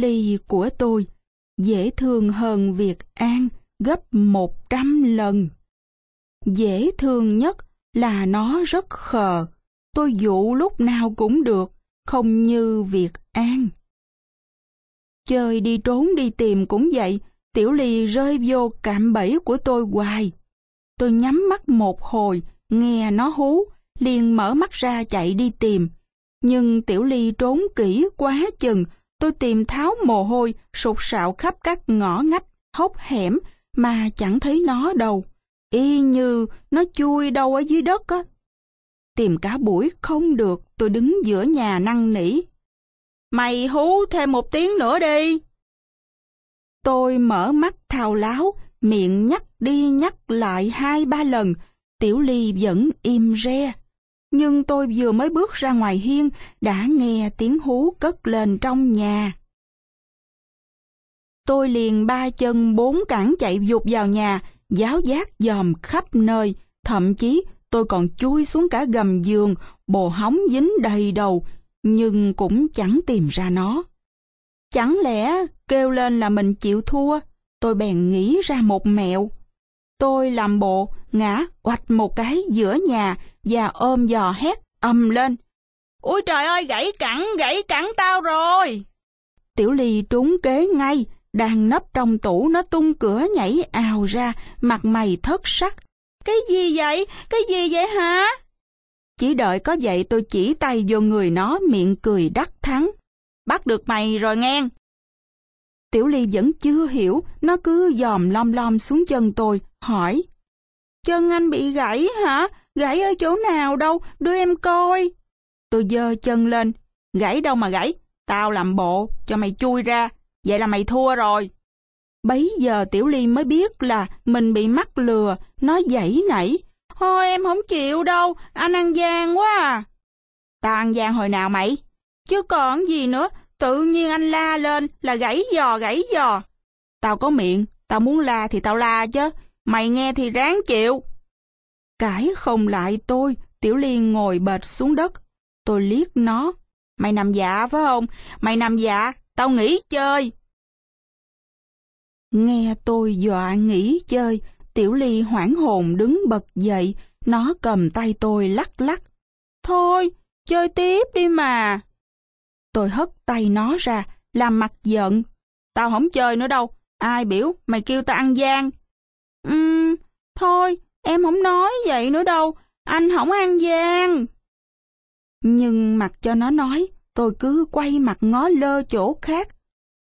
ly của tôi dễ thương hơn việc An gấp một trăm lần. Dễ thương nhất là nó rất khờ, tôi dụ lúc nào cũng được, không như việc An. Chơi đi trốn đi tìm cũng vậy, Tiểu Ly rơi vô cạm bẫy của tôi hoài. Tôi nhắm mắt một hồi, nghe nó hú, liền mở mắt ra chạy đi tìm. Nhưng Tiểu Ly trốn kỹ quá chừng, tôi tìm tháo mồ hôi, sụt sạo khắp các ngõ ngách, hốc hẻm, mà chẳng thấy nó đâu. Y như nó chui đâu ở dưới đất á. Tìm cả buổi không được, tôi đứng giữa nhà năn nỉ. Mày hú thêm một tiếng nữa đi. Tôi mở mắt thao láo, miệng nhắc đi nhắc lại hai ba lần, Tiểu Ly vẫn im re. Nhưng tôi vừa mới bước ra ngoài hiên, đã nghe tiếng hú cất lên trong nhà. Tôi liền ba chân bốn cẳng chạy vụt vào nhà, giáo giác dòm khắp nơi, thậm chí tôi còn chui xuống cả gầm giường, bồ hóng dính đầy đầu, nhưng cũng chẳng tìm ra nó. Chẳng lẽ kêu lên là mình chịu thua, tôi bèn nghĩ ra một mẹo. Tôi làm bộ, ngã oạch một cái giữa nhà và ôm giò hét ầm lên. Ôi trời ơi, gãy cẳng, gãy cẳng tao rồi! Tiểu Ly trúng kế ngay, đang nấp trong tủ nó tung cửa nhảy ào ra, mặt mày thất sắc. Cái gì vậy? Cái gì vậy hả? Chỉ đợi có vậy tôi chỉ tay vô người nó miệng cười đắc thắng. Bắt được mày rồi nghe. Tiểu Ly vẫn chưa hiểu, nó cứ dòm lom lom xuống chân tôi, hỏi. Chân anh bị gãy hả? Gãy ở chỗ nào đâu? Đưa em coi. Tôi dơ chân lên. Gãy đâu mà gãy? Tao làm bộ, cho mày chui ra. Vậy là mày thua rồi. Bấy giờ Tiểu Ly mới biết là mình bị mắc lừa, nó dãy nảy. Thôi em không chịu đâu, anh ăn gian quá à. Tao ăn gian hồi nào mày? Chứ còn gì nữa, tự nhiên anh la lên là gãy giò gãy giò. Tao có miệng, tao muốn la thì tao la chứ, mày nghe thì ráng chịu. Cãi không lại tôi, Tiểu Liên ngồi bệt xuống đất. Tôi liếc nó. Mày nằm dạ phải không? Mày nằm dạ, tao nghỉ chơi. Nghe tôi dọa nghỉ chơi, Tiểu Ly hoảng hồn đứng bật dậy, nó cầm tay tôi lắc lắc. Thôi, chơi tiếp đi mà. Tôi hất tay nó ra, làm mặt giận. Tao không chơi nữa đâu, ai biểu mày kêu tao ăn gian. Ừm, thôi, em không nói vậy nữa đâu, anh không ăn gian. Nhưng mặc cho nó nói, tôi cứ quay mặt ngó lơ chỗ khác.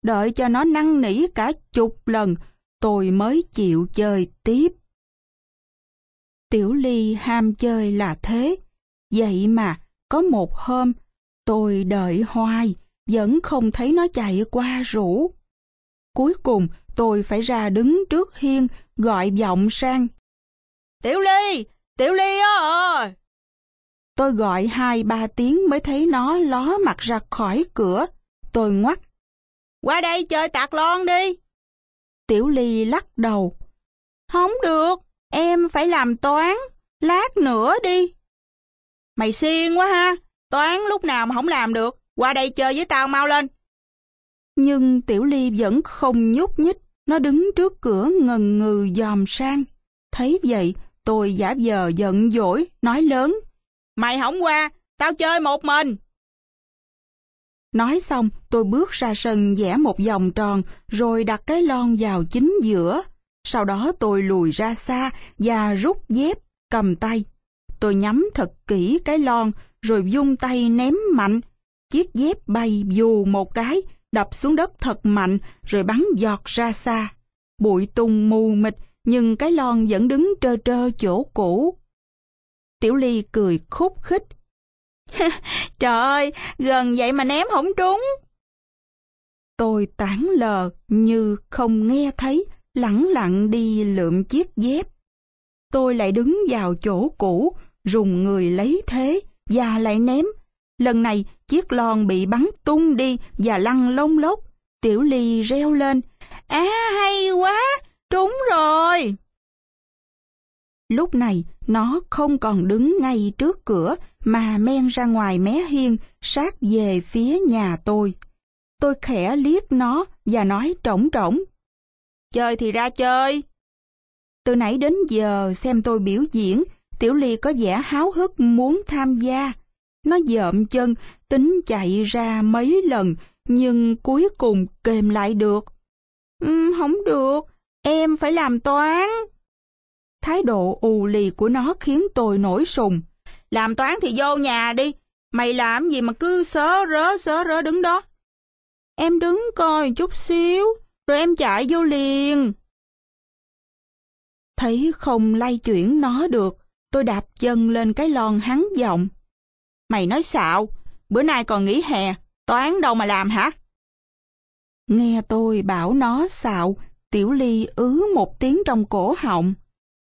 Đợi cho nó năn nỉ cả chục lần, tôi mới chịu chơi tiếp. Tiểu Ly ham chơi là thế. Vậy mà, có một hôm, tôi đợi hoài, vẫn không thấy nó chạy qua rủ. Cuối cùng, tôi phải ra đứng trước hiên, gọi giọng sang. Tiểu Ly! Tiểu Ly ơi! Tôi gọi hai ba tiếng mới thấy nó ló mặt ra khỏi cửa. Tôi ngoắt. Qua đây chơi tạc lon đi. Tiểu Ly lắc đầu. Không được, em phải làm toán, lát nữa đi. Mày xiên quá ha, toán lúc nào mà không làm được, qua đây chơi với tao mau lên. Nhưng Tiểu Ly vẫn không nhúc nhích, nó đứng trước cửa ngần ngừ dòm sang. Thấy vậy, tôi giả vờ giận dỗi, nói lớn. Mày không qua, tao chơi một mình. Nói xong, tôi bước ra sân vẽ một vòng tròn, rồi đặt cái lon vào chính giữa. Sau đó tôi lùi ra xa và rút dép, cầm tay. Tôi nhắm thật kỹ cái lon, rồi dung tay ném mạnh. Chiếc dép bay dù một cái, đập xuống đất thật mạnh, rồi bắn giọt ra xa. Bụi tung mù mịt, nhưng cái lon vẫn đứng trơ trơ chỗ cũ. Tiểu Ly cười khúc khích. Trời ơi, gần vậy mà ném không trúng. Tôi tán lờ như không nghe thấy, lẳng lặng đi lượm chiếc dép. Tôi lại đứng vào chỗ cũ, rùng người lấy thế, và lại ném. Lần này, chiếc lon bị bắn tung đi và lăn lông lốc. Tiểu Ly reo lên. À, hay quá, trúng rồi. Lúc này, nó không còn đứng ngay trước cửa mà men ra ngoài mé hiên sát về phía nhà tôi. Tôi khẽ liếc nó và nói trống trống. Chơi thì ra chơi. Từ nãy đến giờ xem tôi biểu diễn, Tiểu Ly có vẻ háo hức muốn tham gia. Nó dợm chân, tính chạy ra mấy lần, nhưng cuối cùng kềm lại được. Um, không được, em phải làm toán. Thái độ ù lì của nó khiến tôi nổi sùng. Làm toán thì vô nhà đi, mày làm gì mà cứ sớ rớ sớ rớ đứng đó. Em đứng coi chút xíu, rồi em chạy vô liền. Thấy không lay chuyển nó được, tôi đạp chân lên cái lon hắn giọng. Mày nói xạo, bữa nay còn nghỉ hè, toán đâu mà làm hả? Nghe tôi bảo nó xạo, Tiểu Ly ứ một tiếng trong cổ họng.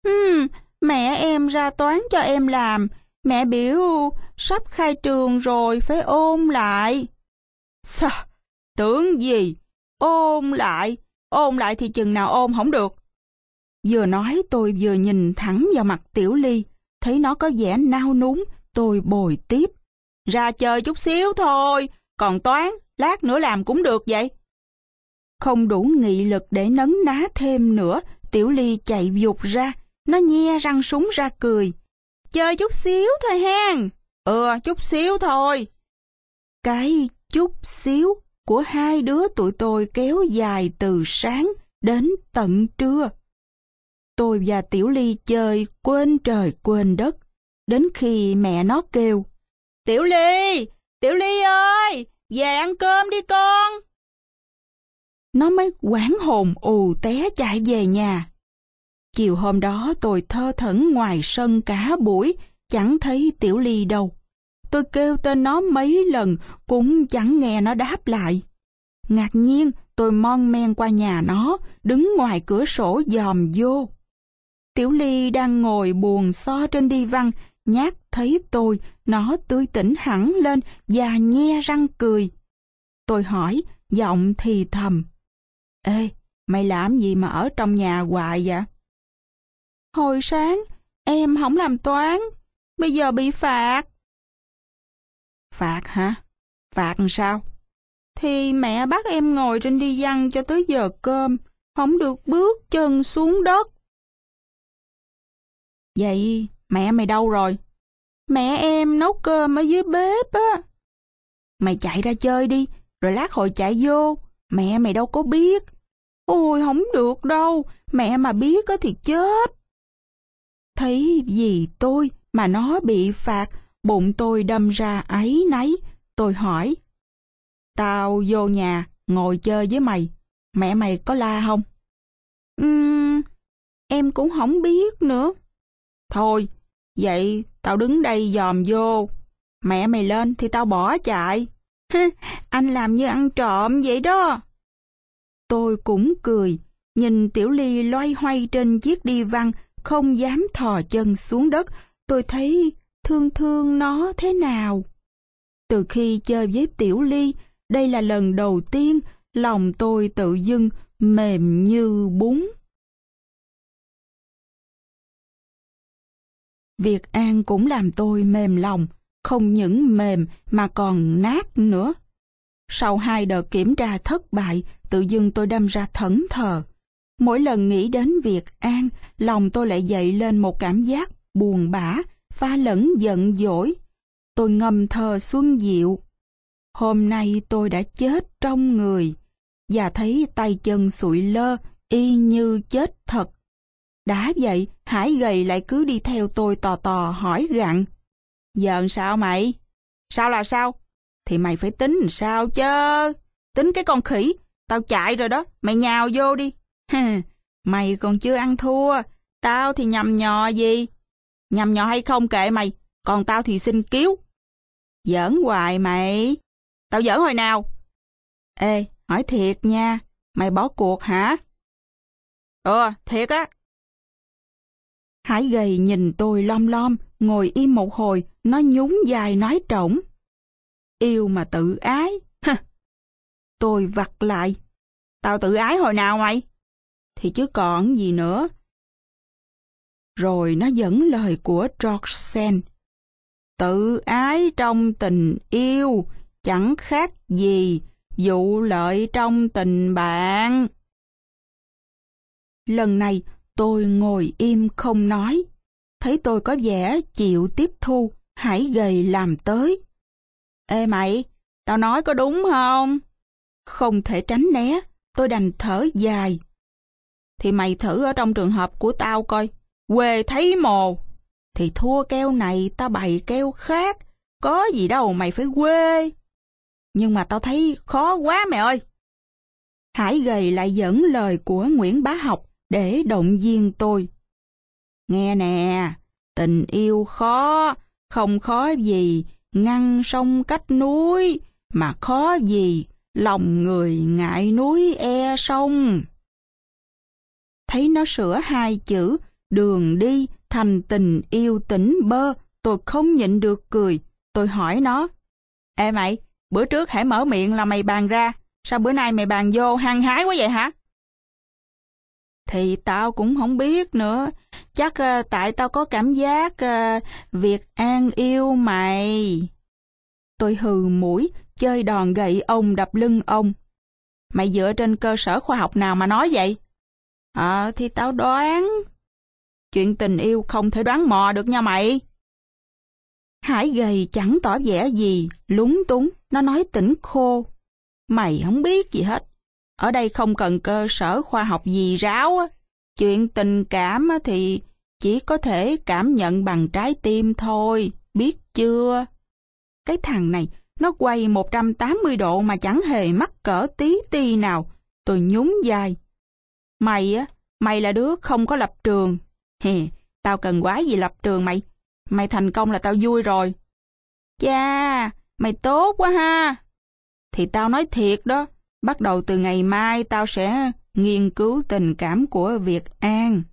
Hmm, mẹ em ra toán cho em làm, mẹ biểu sắp khai trường rồi phải ôn lại. Sao? Tưởng gì? Ôn lại, ôn lại thì chừng nào ôn không được. Vừa nói tôi vừa nhìn thẳng vào mặt Tiểu Ly, thấy nó có vẻ nao núng, tôi bồi tiếp. Ra chơi chút xíu thôi, còn toán, lát nữa làm cũng được vậy. Không đủ nghị lực để nấn ná thêm nữa, Tiểu Ly chạy dục ra, nó nhe răng súng ra cười. Chơi chút xíu thôi hen. Ừ, chút xíu thôi. Cái chút xíu của hai đứa tụi tôi kéo dài từ sáng đến tận trưa. Tôi và Tiểu Ly chơi quên trời quên đất, đến khi mẹ nó kêu. Tiểu Ly! Tiểu Ly ơi! Về ăn cơm đi con! Nó mới quán hồn ù té chạy về nhà. Chiều hôm đó tôi thơ thẩn ngoài sân cả buổi, chẳng thấy Tiểu Ly đâu. Tôi kêu tên nó mấy lần cũng chẳng nghe nó đáp lại. Ngạc nhiên tôi mon men qua nhà nó, đứng ngoài cửa sổ dòm vô. Tiểu Ly đang ngồi buồn so trên đi văn, nhát thấy tôi, nó tươi tỉnh hẳn lên và nhe răng cười. Tôi hỏi, giọng thì thầm. Ê, mày làm gì mà ở trong nhà hoài vậy? Hồi sáng, em không làm toán, bây giờ bị phạt. Phạt hả? Phạt làm sao? Thì mẹ bắt em ngồi trên đi văn cho tới giờ cơm, không được bước chân xuống đất. Vậy mẹ mày đâu rồi? Mẹ em nấu cơm ở dưới bếp á. Mày chạy ra chơi đi, rồi lát hồi chạy vô. Mẹ mày đâu có biết. Ôi không được đâu, mẹ mà biết thì chết. Thấy gì tôi mà nó bị phạt, bụng tôi đâm ra ấy nấy. Tôi hỏi, tao vô nhà ngồi chơi với mày, mẹ mày có la không? Ừm, em cũng không biết nữa. Thôi, vậy tao đứng đây dòm vô. Mẹ mày lên thì tao bỏ chạy. Anh làm như ăn trộm vậy đó. Tôi cũng cười, nhìn Tiểu Ly loay hoay trên chiếc đi văn, không dám thò chân xuống đất. Tôi thấy thương thương nó thế nào. Từ khi chơi với Tiểu Ly, đây là lần đầu tiên lòng tôi tự dưng mềm như bún. Việc An cũng làm tôi mềm lòng, không những mềm mà còn nát nữa. Sau hai đợt kiểm tra thất bại, tự dưng tôi đâm ra thẫn thờ. Mỗi lần nghĩ đến việc An, lòng tôi lại dậy lên một cảm giác buồn bã, pha lẫn giận dỗi. Tôi ngâm thơ xuân diệu. Hôm nay tôi đã chết trong người, và thấy tay chân sụi lơ, y như chết thật. Đã vậy, Hải gầy lại cứ đi theo tôi tò tò hỏi gặn. Giờ sao mày? Sao là sao? Thì mày phải tính sao chứ? Tính cái con khỉ, tao chạy rồi đó, mày nhào vô đi. mày còn chưa ăn thua, tao thì nhầm nhò gì? Nhầm nhò hay không kệ mày, còn tao thì xin cứu. Giỡn hoài mày. Tao giỡn hồi nào? Ê, hỏi thiệt nha, mày bỏ cuộc hả? Ờ, thiệt á. Hải gầy nhìn tôi lom lom, ngồi im một hồi, nó nhún dài nói trỗng. Yêu mà tự ái. tôi vặt lại. Tao tự ái hồi nào mày? Thì chứ còn gì nữa. Rồi nó dẫn lời của George Sand. Tự ái trong tình yêu chẳng khác gì vụ lợi trong tình bạn. Lần này tôi ngồi im không nói. Thấy tôi có vẻ chịu tiếp thu, hãy gầy làm tới. Ê mày, tao nói có đúng không? Không thể tránh né, tôi đành thở dài. Thì mày thử ở trong trường hợp của tao coi. Quê thấy mồ. Thì thua keo này tao bày keo khác. Có gì đâu mày phải quê. Nhưng mà tao thấy khó quá mẹ ơi. Hải gầy lại dẫn lời của Nguyễn Bá Học để động viên tôi. Nghe nè, tình yêu khó, không khó gì, ngăn sông cách núi, mà khó gì, lòng người ngại núi e sông. Thấy nó sửa hai chữ, đường đi thành tình yêu tỉnh bơ, tôi không nhịn được cười. Tôi hỏi nó, Ê mày, bữa trước hãy mở miệng là mày bàn ra, sao bữa nay mày bàn vô hăng hái quá vậy hả? Thì tao cũng không biết nữa, chắc uh, tại tao có cảm giác ờ, uh, Việt An yêu mày. Tôi hừ mũi, chơi đòn gậy ông đập lưng ông. Mày dựa trên cơ sở khoa học nào mà nói vậy? Ờ, thì tao đoán. Chuyện tình yêu không thể đoán mò được nha mày. Hải gầy chẳng tỏ vẻ gì, lúng túng, nó nói tỉnh khô. Mày không biết gì hết. Ở đây không cần cơ sở khoa học gì ráo. Chuyện tình cảm thì chỉ có thể cảm nhận bằng trái tim thôi, biết chưa? Cái thằng này, nó quay 180 độ mà chẳng hề mắc cỡ tí ti nào. Tôi nhún vai. Mày á, mày là đứa không có lập trường. Hè, tao cần quá gì lập trường mày. Mày thành công là tao vui rồi. Cha, mày tốt quá ha. Thì tao nói thiệt đó, bắt đầu từ ngày mai tao sẽ nghiên cứu tình cảm của Việt An.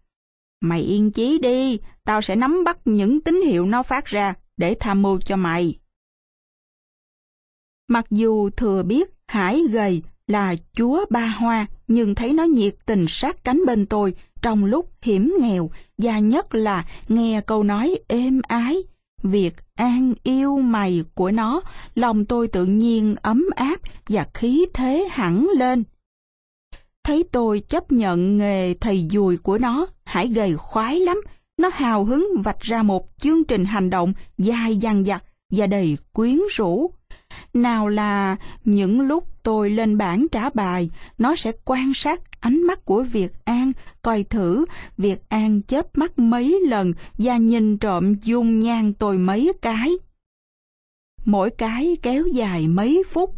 Mày yên chí đi, tao sẽ nắm bắt những tín hiệu nó phát ra để tham mưu cho mày. Mặc dù thừa biết Hải gầy là chúa ba hoa, nhưng thấy nó nhiệt tình sát cánh bên tôi trong lúc hiểm nghèo và nhất là nghe câu nói êm ái. Việc an yêu mày của nó, lòng tôi tự nhiên ấm áp và khí thế hẳn lên. Thấy tôi chấp nhận nghề thầy dùi của nó, Hải gầy khoái lắm. Nó hào hứng vạch ra một chương trình hành động dài dằng dặc và đầy quyến rũ. Nào là những lúc tôi lên bảng trả bài, nó sẽ quan sát ánh mắt của Việt An, coi thử Việt An chớp mắt mấy lần và nhìn trộm dung nhan tôi mấy cái. Mỗi cái kéo dài mấy phút.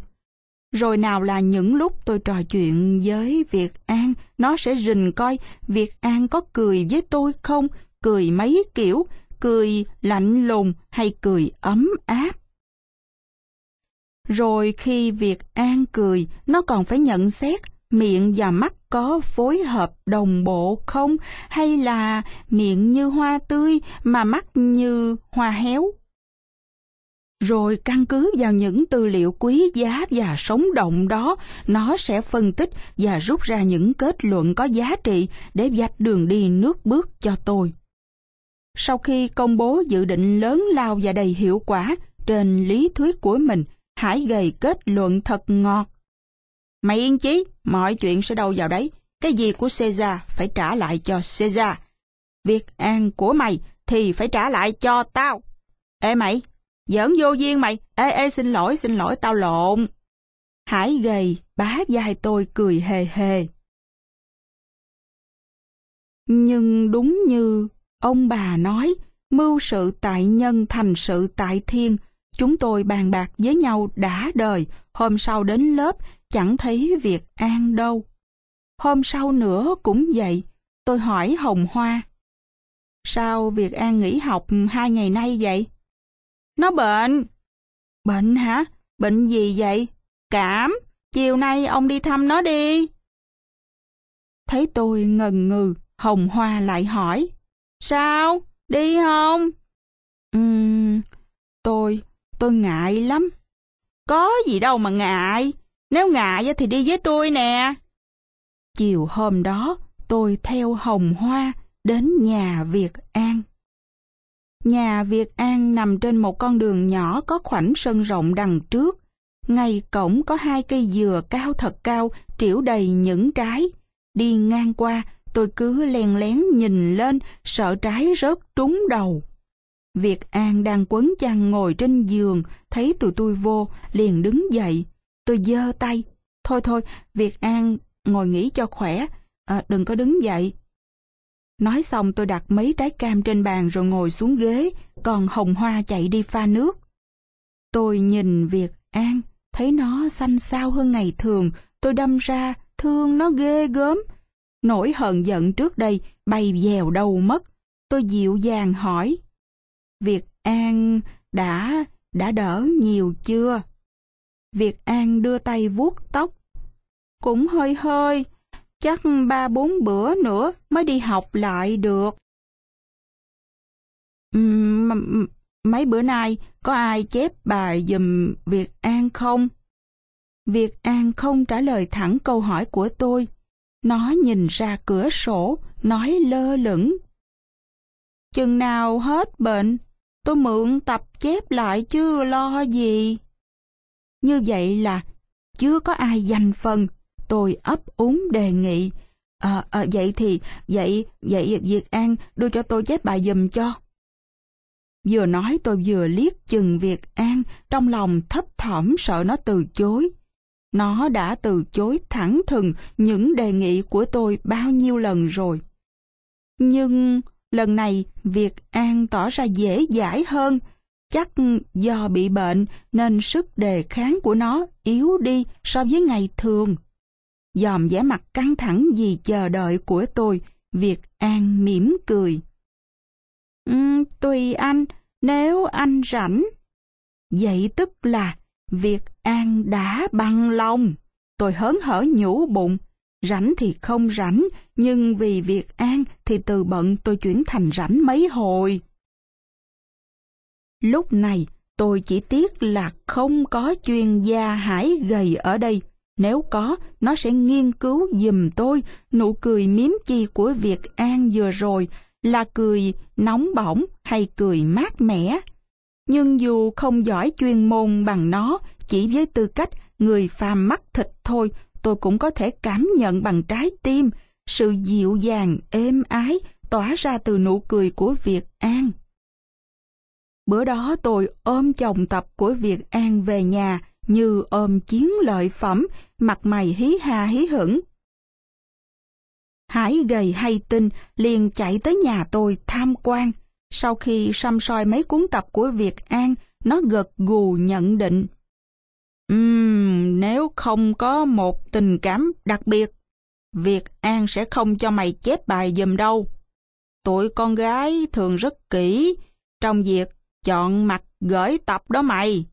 Rồi nào là những lúc tôi trò chuyện với Việt An, nó sẽ rình coi Việt An có cười với tôi không, cười mấy kiểu, cười lạnh lùng hay cười ấm áp. Rồi khi Việt An cười, nó còn phải nhận xét miệng và mắt có phối hợp đồng bộ không hay là miệng như hoa tươi mà mắt như hoa héo. Rồi căn cứ vào những tư liệu quý giá và sống động đó, nó sẽ phân tích và rút ra những kết luận có giá trị để vạch đường đi nước bước cho tôi. Sau khi công bố dự định lớn lao và đầy hiệu quả trên lý thuyết của mình, hãy gầy kết luận thật ngọt. Mày yên chí, mọi chuyện sẽ đâu vào đấy. Cái gì của Caesar phải trả lại cho Caesar. Việc an của mày thì phải trả lại cho tao. Ê mày, giỡn vô duyên mày. Ê ê xin lỗi, xin lỗi, tao lộn. Hải gầy, bá vai tôi cười hề hề. Nhưng đúng như ông bà nói, mưu sự tại nhân thành sự tại thiên, Chúng tôi bàn bạc với nhau đã đời, hôm sau đến lớp chẳng thấy việc An đâu. Hôm sau nữa cũng vậy, tôi hỏi Hồng Hoa. Sao Việt An nghỉ học hai ngày nay vậy? Nó bệnh. Bệnh hả? Bệnh gì vậy? Cảm. Chiều nay ông đi thăm nó đi. Thấy tôi ngần ngừ, Hồng Hoa lại hỏi. Sao? Đi không? Ừm, tôi, tôi ngại lắm. Có gì đâu mà ngại, nếu ngại thì đi với tôi nè. Chiều hôm đó, tôi theo Hồng Hoa đến nhà Việt An. Nhà Việt An nằm trên một con đường nhỏ có khoảnh sân rộng đằng trước. Ngay cổng có hai cây dừa cao thật cao, triểu đầy những trái. Đi ngang qua, tôi cứ len lén nhìn lên, sợ trái rớt trúng đầu. Việt An đang quấn chăn ngồi trên giường, thấy tụi tôi vô, liền đứng dậy. Tôi giơ tay. Thôi thôi, Việt An ngồi nghỉ cho khỏe, à, đừng có đứng dậy. Nói xong tôi đặt mấy trái cam trên bàn rồi ngồi xuống ghế, còn Hồng Hoa chạy đi pha nước. Tôi nhìn Việt An, thấy nó xanh xao hơn ngày thường, tôi đâm ra, thương nó ghê gớm. Nỗi hận giận trước đây bay dèo đầu mất. Tôi dịu dàng hỏi. Việt An đã, đã đỡ nhiều chưa? Việt An đưa tay vuốt tóc. Cũng hơi hơi, chắc ba bốn bữa nữa mới đi học lại được. Mấy bữa nay có ai chép bài dùm Việt An không? Việt An không trả lời thẳng câu hỏi của tôi. Nó nhìn ra cửa sổ, nói lơ lửng. Chừng nào hết bệnh, tôi mượn tập chép lại chứ lo gì. Như vậy là chưa có ai giành phần, tôi ấp úng đề nghị. À, à, vậy thì, vậy, vậy Việt An đưa cho tôi chép bài dùm cho. Vừa nói tôi vừa liếc chừng Việt An, trong lòng thấp thỏm sợ nó từ chối. Nó đã từ chối thẳng thừng những đề nghị của tôi bao nhiêu lần rồi. Nhưng lần này Việt An tỏ ra dễ dãi hơn. Chắc do bị bệnh nên sức đề kháng của nó yếu đi so với ngày thường. Dòm vẻ mặt căng thẳng vì chờ đợi của tôi, Việt An mỉm cười. Um, tùy anh, nếu anh rảnh. Vậy tức là Việt An đã bằng lòng. Tôi hớn hở nhủ bụng. Rảnh thì không rảnh, nhưng vì Việt An thì từ bận tôi chuyển thành rảnh mấy hồi. Lúc này, tôi chỉ tiếc là không có chuyên gia hải gầy ở đây. Nếu có, nó sẽ nghiên cứu dùm tôi nụ cười miếm chi của Việt An vừa rồi là cười nóng bỏng hay cười mát mẻ. Nhưng dù không giỏi chuyên môn bằng nó, chỉ với tư cách người phàm mắt thịt thôi, tôi cũng có thể cảm nhận bằng trái tim sự dịu dàng, êm ái tỏa ra từ nụ cười của Việt An. Bữa đó tôi ôm chồng tập của Việt An về nhà như ôm chiến lợi phẩm, mặt mày hí ha hí hửng. Hải gầy hay tin liền chạy tới nhà tôi tham quan. Sau khi xăm soi mấy cuốn tập của Việt An, nó gật gù nhận định. Uhm, nếu không có một tình cảm đặc biệt, Việt An sẽ không cho mày chép bài dùm đâu. Tụi con gái thường rất kỹ trong việc chọn mặt gửi tập đó mày.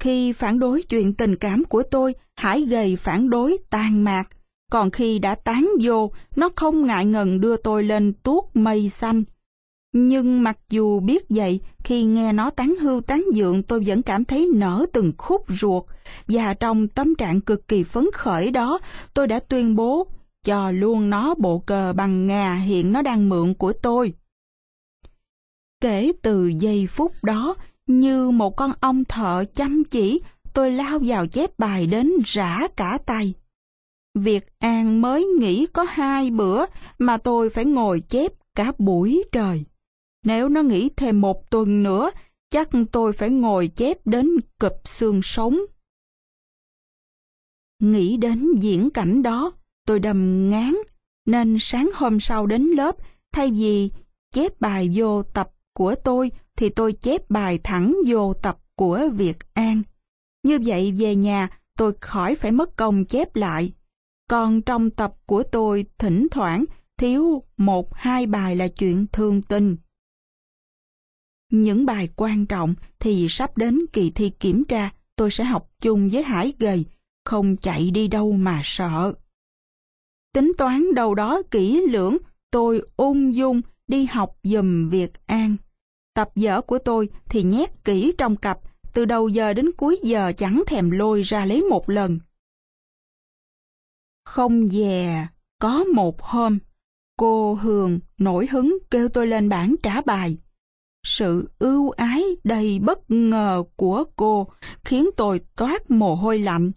Khi phản đối chuyện tình cảm của tôi, Hải gầy phản đối tàn mạc. Còn khi đã tán vô, nó không ngại ngần đưa tôi lên tuốt mây xanh. Nhưng mặc dù biết vậy, khi nghe nó tán hưu tán dượng tôi vẫn cảm thấy nở từng khúc ruột. Và trong tâm trạng cực kỳ phấn khởi đó, tôi đã tuyên bố cho luôn nó bộ cờ bằng ngà hiện nó đang mượn của tôi. Kể từ giây phút đó, như một con ong thợ chăm chỉ, tôi lao vào chép bài đến rã cả tay. Việt An mới nghỉ có hai bữa mà tôi phải ngồi chép cả buổi trời. Nếu nó nghỉ thêm một tuần nữa, chắc tôi phải ngồi chép đến cụp xương sống. Nghĩ đến diễn cảnh đó, tôi đầm ngán, nên sáng hôm sau đến lớp, thay vì chép bài vô tập của tôi, thì tôi chép bài thẳng vô tập của Việt An. Như vậy về nhà, tôi khỏi phải mất công chép lại. Còn trong tập của tôi thỉnh thoảng thiếu một hai bài là chuyện thường tình. Những bài quan trọng thì sắp đến kỳ thi kiểm tra, tôi sẽ học chung với Hải gầy, không chạy đi đâu mà sợ. Tính toán đầu đó kỹ lưỡng, tôi ung dung đi học dùm Việt An. Tập vở của tôi thì nhét kỹ trong cặp, từ đầu giờ đến cuối giờ chẳng thèm lôi ra lấy một lần. Không dè, có một hôm, cô Hường nổi hứng kêu tôi lên bảng trả bài. Sự ưu ái đầy bất ngờ của cô khiến tôi toát mồ hôi lạnh.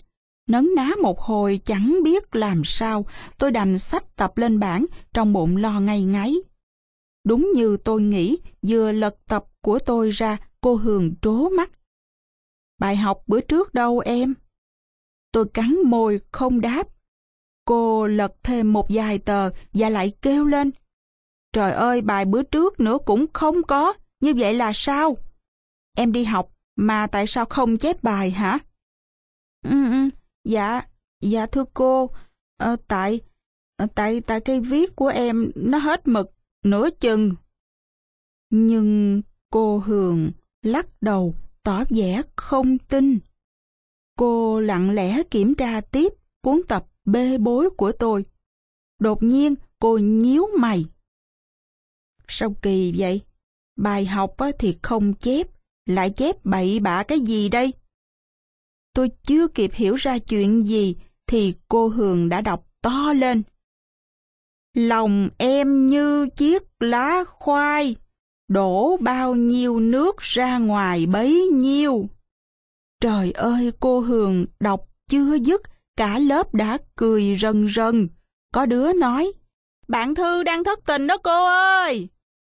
Nấn ná một hồi chẳng biết làm sao, tôi đành sách tập lên bảng trong bụng lo ngay ngáy. Đúng như tôi nghĩ, vừa lật tập của tôi ra, cô Hường trố mắt. Bài học bữa trước đâu em? Tôi cắn môi không đáp. Cô lật thêm một vài tờ và lại kêu lên. Trời ơi, bài bữa trước nữa cũng không có, như vậy là sao? Em đi học mà tại sao không chép bài hả? Ừ, ừ, dạ, dạ thưa cô, à, tại, tại, tại cây viết của em nó hết mực, nửa chừng. Nhưng cô Hường lắc đầu, tỏ vẻ không tin. Cô lặng lẽ kiểm tra tiếp cuốn tập bê bối của tôi. Đột nhiên cô nhíu mày. Sao kỳ vậy? Bài học thì không chép, lại chép bậy bạ cái gì đây? Tôi chưa kịp hiểu ra chuyện gì thì cô Hường đã đọc to lên. Lòng em như chiếc lá khoai, đổ bao nhiêu nước ra ngoài bấy nhiêu. Trời ơi cô Hường đọc chưa dứt, cả lớp đã cười rần rần. Có đứa nói, bạn Thư đang thất tình đó cô ơi.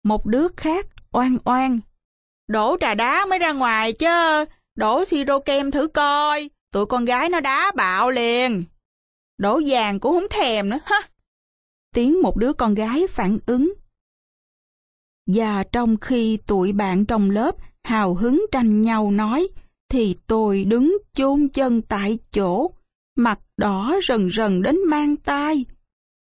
Một đứa khác oan oan. Đổ trà đá mới ra ngoài chứ, đổ siro kem thử coi, tụi con gái nó đá bạo liền. Đổ vàng cũng không thèm nữa ha. Tiếng một đứa con gái phản ứng. Và trong khi tụi bạn trong lớp hào hứng tranh nhau nói, thì tôi đứng chôn chân tại chỗ, mặt đỏ rần rần đến mang tai.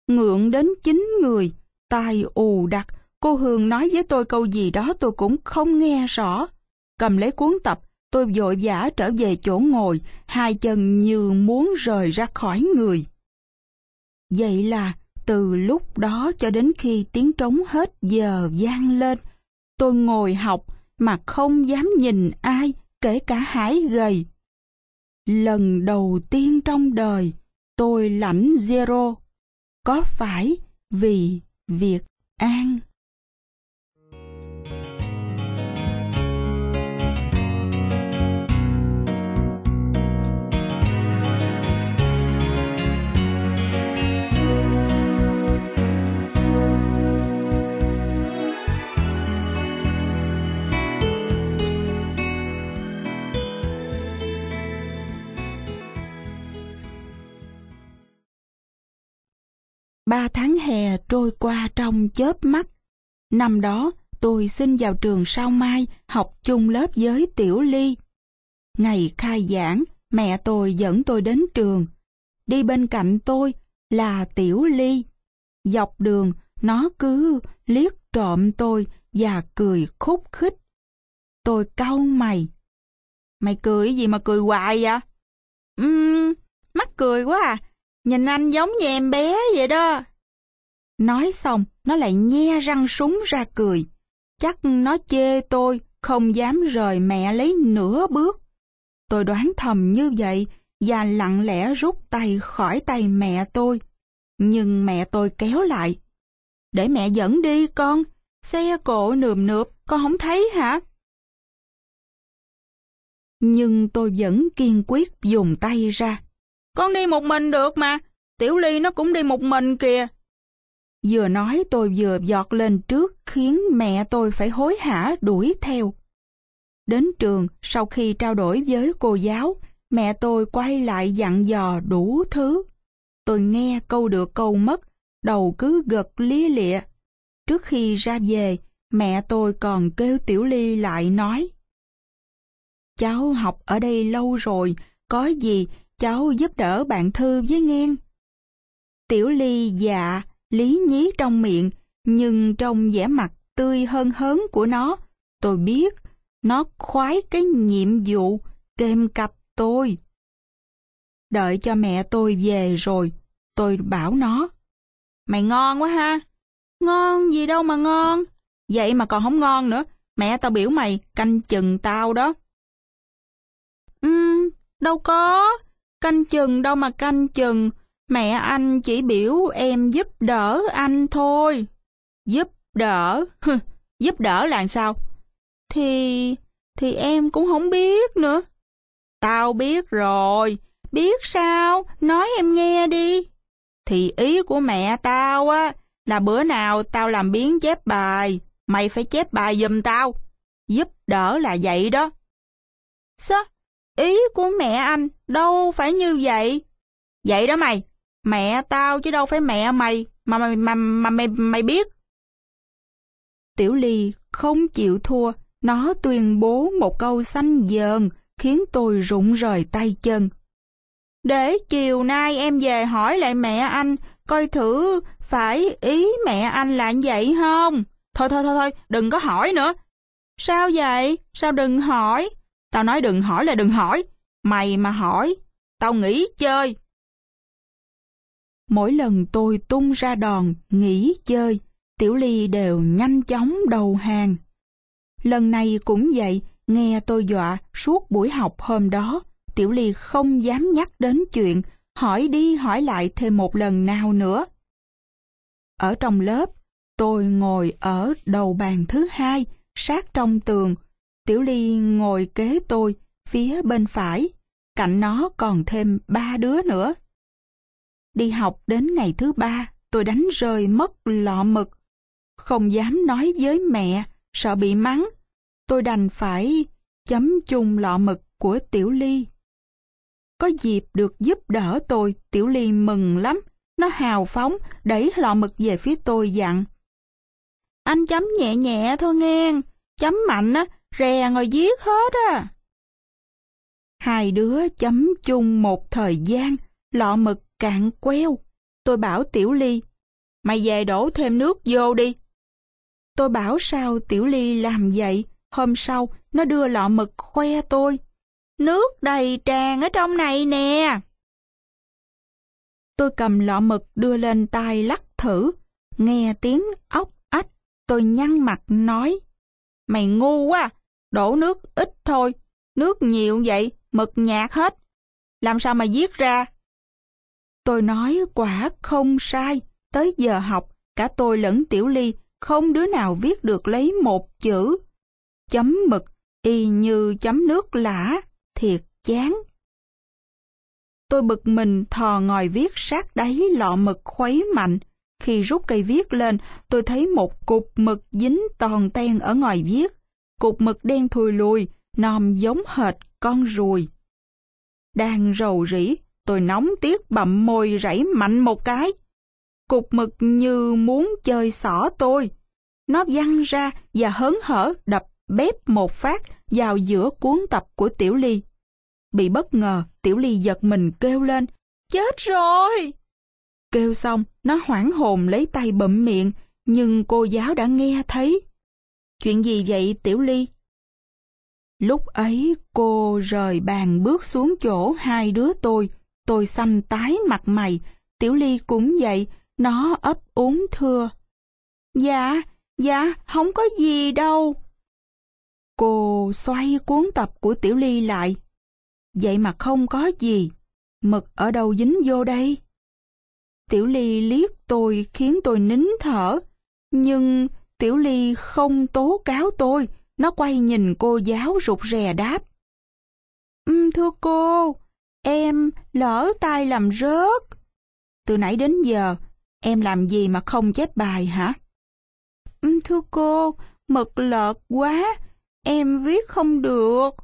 Ngượng đến chín người, tai ù đặc, cô Hương nói với tôi câu gì đó tôi cũng không nghe rõ. Cầm lấy cuốn tập, tôi vội vã trở về chỗ ngồi, hai chân như muốn rời ra khỏi người. Vậy là từ lúc đó cho đến khi tiếng trống hết giờ vang lên, tôi ngồi học mà không dám nhìn ai, kể cả hải gầy. Lần đầu tiên trong đời, tôi lãnh zero. Có phải vì việc an? Ba tháng hè trôi qua trong chớp mắt. Năm đó, tôi xin vào trường Sao Mai học chung lớp với Tiểu Ly. Ngày khai giảng, mẹ tôi dẫn tôi đến trường. Đi bên cạnh tôi là Tiểu Ly. Dọc đường, nó cứ liếc trộm tôi và cười khúc khích. Tôi cau mày. Mày cười gì mà cười hoài vậy? Ừm, mắc cười quá à. Nhìn anh giống như em bé vậy đó. Nói xong, nó lại nhe răng súng ra cười. Chắc nó chê tôi, không dám rời mẹ lấy nửa bước. Tôi đoán thầm như vậy và lặng lẽ rút tay khỏi tay mẹ tôi. Nhưng mẹ tôi kéo lại. Để mẹ dẫn đi con, xe cộ nườm nượp, con không thấy hả? Nhưng tôi vẫn kiên quyết dùng tay ra. Con đi một mình được mà, Tiểu Ly nó cũng đi một mình kìa. Vừa nói tôi vừa giọt lên trước khiến mẹ tôi phải hối hả đuổi theo. Đến trường, sau khi trao đổi với cô giáo, mẹ tôi quay lại dặn dò đủ thứ. Tôi nghe câu được câu mất, đầu cứ gật lia lịa. Trước khi ra về, mẹ tôi còn kêu Tiểu Ly lại nói. Cháu học ở đây lâu rồi, có gì cháu giúp đỡ bạn Thư với nghen. Tiểu Ly dạ, lý nhí trong miệng, nhưng trong vẻ mặt tươi hơn hớn của nó, tôi biết nó khoái cái nhiệm vụ kèm cặp tôi. Đợi cho mẹ tôi về rồi, tôi bảo nó. Mày ngon quá ha. Ngon gì đâu mà ngon. Vậy mà còn không ngon nữa. Mẹ tao biểu mày canh chừng tao đó. Ừm, đâu có. Canh chừng đâu mà canh chừng. Mẹ anh chỉ biểu em giúp đỡ anh thôi. Giúp đỡ? giúp đỡ là sao? Thì... thì em cũng không biết nữa. Tao biết rồi. Biết sao? Nói em nghe đi. Thì ý của mẹ tao á là bữa nào tao làm biến chép bài, mày phải chép bài giùm tao. Giúp đỡ là vậy đó. Sao? Ý của mẹ anh đâu phải như vậy. Vậy đó mày, mẹ tao chứ đâu phải mẹ mày mà mày mà, mà mày mày biết. Tiểu Ly không chịu thua, nó tuyên bố một câu xanh dờn khiến tôi rụng rời tay chân. Để chiều nay em về hỏi lại mẹ anh, coi thử phải ý mẹ anh là vậy không? Thôi thôi thôi thôi, đừng có hỏi nữa. Sao vậy? Sao đừng hỏi? Tao nói đừng hỏi là đừng hỏi. Mày mà hỏi, tao nghỉ chơi. Mỗi lần tôi tung ra đòn, nghỉ chơi, Tiểu Ly đều nhanh chóng đầu hàng. Lần này cũng vậy, nghe tôi dọa suốt buổi học hôm đó, Tiểu Ly không dám nhắc đến chuyện, hỏi đi hỏi lại thêm một lần nào nữa. Ở trong lớp, tôi ngồi ở đầu bàn thứ hai, sát trong tường. Tiểu Ly ngồi kế tôi, phía bên phải. Cạnh nó còn thêm ba đứa nữa. Đi học đến ngày thứ ba, tôi đánh rơi mất lọ mực. Không dám nói với mẹ, sợ bị mắng. Tôi đành phải chấm chung lọ mực của Tiểu Ly. Có dịp được giúp đỡ tôi, Tiểu Ly mừng lắm. Nó hào phóng, đẩy lọ mực về phía tôi dặn. Anh chấm nhẹ nhẹ thôi nghe, chấm mạnh á, rè ngồi giết hết á. Hai đứa chấm chung một thời gian, lọ mực cạn queo. Tôi bảo Tiểu Ly, mày về đổ thêm nước vô đi. Tôi bảo sao Tiểu Ly làm vậy, hôm sau nó đưa lọ mực khoe tôi. Nước đầy tràn ở trong này nè. Tôi cầm lọ mực đưa lên tay lắc thử, nghe tiếng ốc ách, tôi nhăn mặt nói, mày ngu quá, đổ nước ít thôi, nước nhiều vậy, mực nhạt hết, làm sao mà viết ra? Tôi nói quả không sai, tới giờ học, cả tôi lẫn Tiểu Ly không đứa nào viết được lấy một chữ. Chấm mực, y như chấm nước lã, thiệt chán. Tôi bực mình thò ngòi viết sát đáy lọ mực khuấy mạnh. Khi rút cây viết lên, tôi thấy một cục mực dính toàn ten ở ngòi viết. Cục mực đen thùi lùi, nòm giống hệt con ruồi. Đang rầu rĩ, tôi nóng tiếc bậm môi rảy mạnh một cái. Cục mực như muốn chơi xỏ tôi. Nó văng ra và hớn hở đập bếp một phát vào giữa cuốn tập của Tiểu Ly. Bị bất ngờ, Tiểu Ly giật mình kêu lên, chết rồi! Kêu xong, nó hoảng hồn lấy tay bậm miệng, nhưng cô giáo đã nghe thấy. Chuyện gì vậy Tiểu Ly? Lúc ấy cô rời bàn bước xuống chỗ hai đứa tôi, tôi xanh tái mặt mày, Tiểu Ly cũng vậy, nó ấp úng thưa. Dạ, dạ, không có gì đâu. Cô xoay cuốn tập của Tiểu Ly lại. Vậy mà không có gì. Mực ở đâu dính vô đây? Tiểu Ly liếc tôi khiến tôi nín thở. Nhưng Tiểu Ly không tố cáo tôi. Nó quay nhìn cô giáo rụt rè đáp. Um, thưa cô, em lỡ tay làm rớt. Từ nãy đến giờ, em làm gì mà không chép bài hả? Um, thưa cô, mực lợt quá, em viết không được.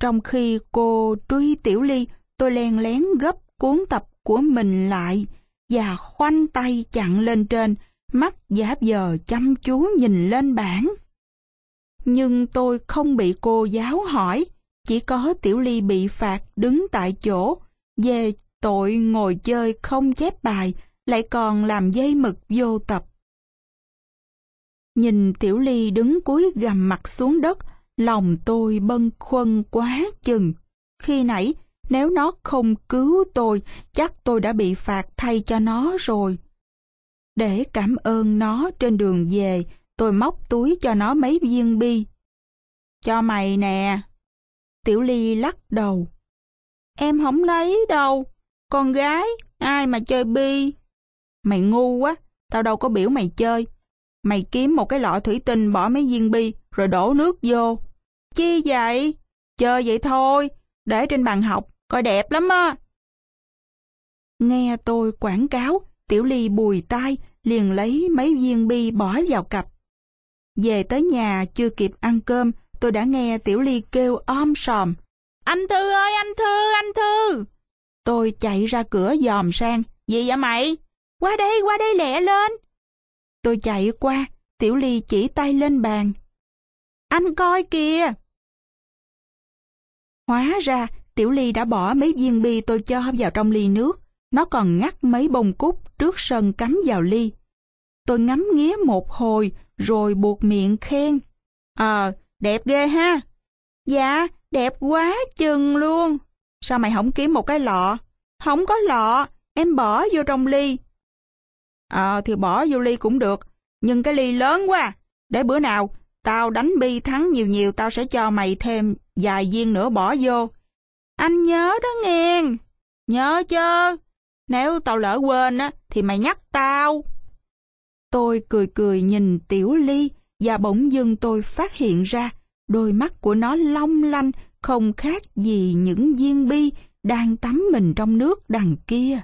Trong khi cô truy Tiểu Ly, tôi len lén gấp cuốn tập của mình lại và khoanh tay chặn lên trên, mắt giả giờ chăm chú nhìn lên bảng. Nhưng tôi không bị cô giáo hỏi, chỉ có Tiểu Ly bị phạt đứng tại chỗ về tội ngồi chơi không chép bài, lại còn làm dây mực vô tập. Nhìn Tiểu Ly đứng cúi gầm mặt xuống đất, lòng tôi bâng khuâng quá chừng. Khi nãy, nếu nó không cứu tôi, chắc tôi đã bị phạt thay cho nó rồi. Để cảm ơn nó trên đường về, tôi móc túi cho nó mấy viên bi. Cho mày nè. Tiểu Ly lắc đầu. Em không lấy đâu. Con gái, ai mà chơi bi? Mày ngu quá, tao đâu có biểu mày chơi. Mày kiếm một cái lọ thủy tinh bỏ mấy viên bi rồi đổ nước vô. Chi vậy? Chơi vậy thôi, để trên bàn học, coi đẹp lắm á. Nghe tôi quảng cáo, Tiểu Ly bùi tai, liền lấy mấy viên bi bỏ vào cặp. Về tới nhà chưa kịp ăn cơm, tôi đã nghe Tiểu Ly kêu om sòm. Anh Thư ơi, anh Thư, anh Thư! Tôi chạy ra cửa dòm sang. Gì vậy mày? Qua đây, qua đây lẹ lên. Tôi chạy qua, Tiểu Ly chỉ tay lên bàn. Anh coi kìa! Hóa ra, Tiểu Ly đã bỏ mấy viên bi tôi cho vào trong ly nước. Nó còn ngắt mấy bông cúc trước sân cắm vào ly. Tôi ngắm nghía một hồi, rồi buộc miệng khen. Ờ, đẹp ghê ha. Dạ, đẹp quá chừng luôn. Sao mày không kiếm một cái lọ? Không có lọ, em bỏ vô trong ly. Ờ, thì bỏ vô ly cũng được, nhưng cái ly lớn quá. Để bữa nào, tao đánh bi thắng nhiều nhiều tao sẽ cho mày thêm vài viên nữa bỏ vô. Anh nhớ đó nghe. Nhớ chứ. Nếu tao lỡ quên á, thì mày nhắc tao. Tôi cười cười nhìn Tiểu Ly và bỗng dưng tôi phát hiện ra đôi mắt của nó long lanh không khác gì những viên bi đang tắm mình trong nước đằng kia.